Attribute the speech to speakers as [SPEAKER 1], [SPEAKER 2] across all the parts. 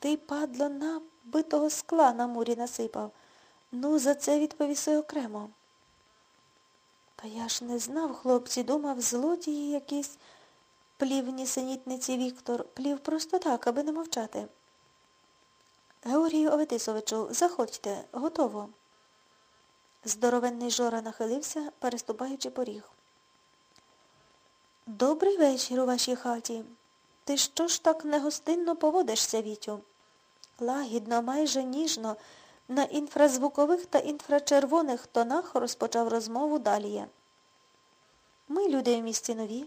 [SPEAKER 1] Ти, падло, набитого скла на мурі насипав. Ну, за це відповіси окремо. Та я ж не знав, хлопці, думав, злодії якісь плів нісенітниці Віктор, плів просто так, аби не мовчати. Георгію Оветисовичу, заходьте, готово. Здоровенний Жора нахилився, переступаючи поріг. Добрий вечір у вашій хаті. Ти що ж так негостинно поводишся, Вітю? Лагідно, майже ніжно, на інфразвукових та інфрачервоних тонах розпочав розмову Далія. Ми, люди в місті нові,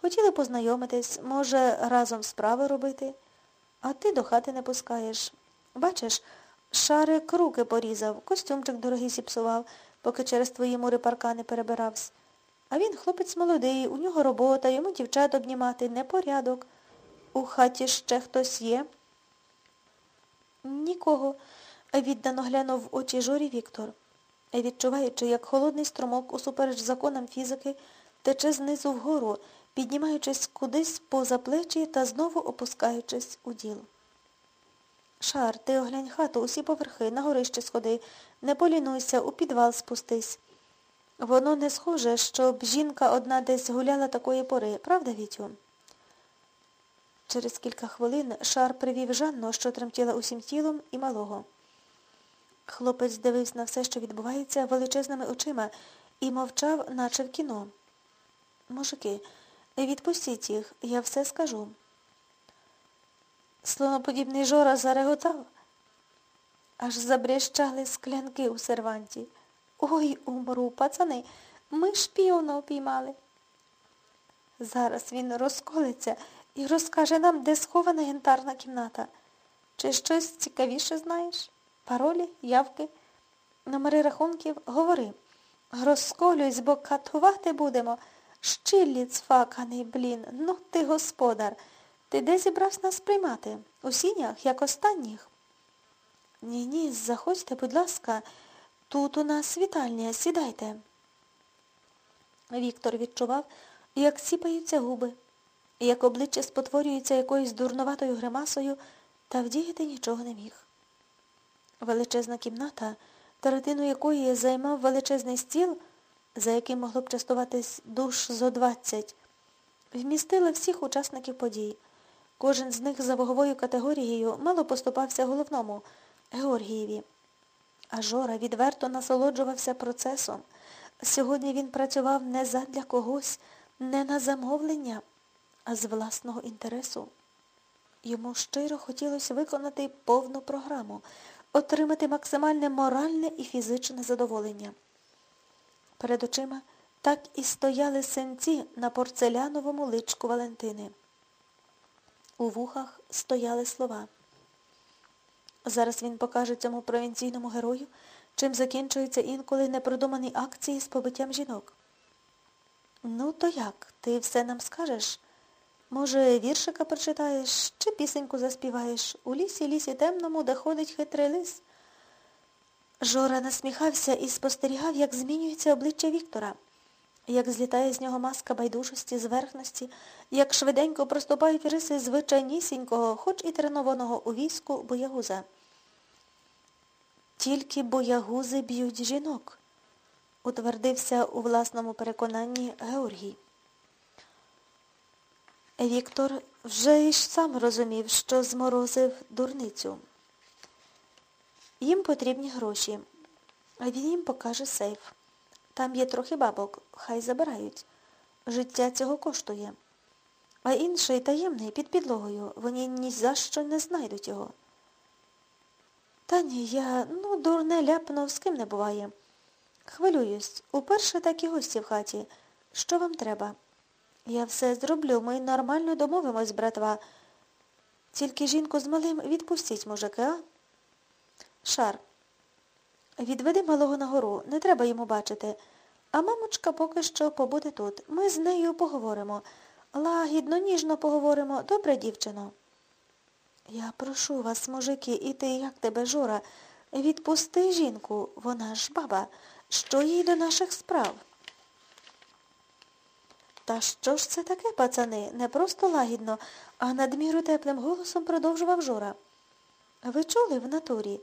[SPEAKER 1] хотіли познайомитись, може, разом справи робити, а ти до хати не пускаєш. Бачиш, шарик руки порізав, костюмчик дорогий зіпсував, поки через твої мури парка не перебирався. А він хлопець молодий, у нього робота, йому дівчат обнімати, непорядок. У хаті ще хтось є? Нікого, віддано глянув в очі жорі Віктор, відчуваючи, як холодний струмок усупереч законам фізики тече знизу вгору, піднімаючись кудись поза плечі та знову опускаючись у діл. Шар, ти оглянь хату, усі поверхи, на горище сходи, не полінуйся, у підвал спустись. Воно не схоже, щоб жінка одна десь гуляла такої пори, правда, Вітю? Через кілька хвилин шар привів Жанну, що тремтіла усім тілом, і малого. Хлопець дивився на все, що відбувається, величезними очима, і мовчав, наче в кіно. Мужики, відпустіть їх, я все скажу. Слоноподібний Жора зареготав, аж забрящали склянки у серванті. Ой, умру, пацани, ми шпіона опіймали. Зараз він розколиться і розкаже нам, де схована янтарна кімната. Чи щось цікавіше знаєш? Паролі, явки, номери рахунків, говори. Розколюсь, бо катувати будемо. Щилліць факаний, блін, ну ти господар. Ти де зібрався нас приймати? У сінях, як останніх? Ні-ні, заходьте, будь ласка, тут у нас вітальня, сідайте. Віктор відчував, як сіпаються губи, як обличчя спотворюється якоюсь дурноватою гримасою, та вдіяти нічого не міг. Величезна кімната, третину якої займав величезний стіл, за яким могло б частуватись душ зо двадцять, вмістила всіх учасників подій. Кожен з них за ваговою категорією мало поступався головному Георгієві. А Жора відверто насолоджувався процесом. Сьогодні він працював не задля когось, не на замовлення, а з власного інтересу. Йому щиро хотілося виконати повну програму, отримати максимальне моральне і фізичне задоволення. Перед очима так і стояли синці на порцеляновому личку Валентини. У вухах стояли слова. Зараз він покаже цьому провінційному герою, чим закінчуються інколи непродумані акції з побиттям жінок. Ну, то як? Ти все нам скажеш? Може, віршика прочитаєш чи пісеньку заспіваєш у лісі, лісі темному, де ходить хитрий лис? Жора насміхався і спостерігав, як змінюється обличчя Віктора, як злітає з нього маска байдужості, зверхності, як швиденько проступають риси звичайнісінького, хоч і тренованого у війську боягуза. Тільки боягузи б'ють жінок, утвердився у власному переконанні Георгій. Віктор вже й сам розумів, що зморозив дурницю. Їм потрібні гроші, а він їм покаже сейф. Там є трохи бабок, хай забирають. Життя цього коштує. А інший таємний під підлогою. Вони ні за що не знайдуть його. Та ні, я, ну, дурне ляпнув, з ким не буває. Хвилююсь. Уперше такі гості в хаті. Що вам треба? Я все зроблю, ми нормально домовимось, братва. Тільки жінку з малим відпустіть, мужики, а? Шар. Відведи малого нагору, не треба йому бачити. А мамочка поки що побуде тут. Ми з нею поговоримо. Лагідно, ніжно поговоримо. Добре, дівчино? Я прошу вас, мужики, і ти, як тебе, Жора, відпусти жінку, вона ж баба. Що їй до наших справ? Та що ж це таке, пацани? Не просто лагідно, а надміру теплим голосом продовжував Жора. Ви чули в натурі?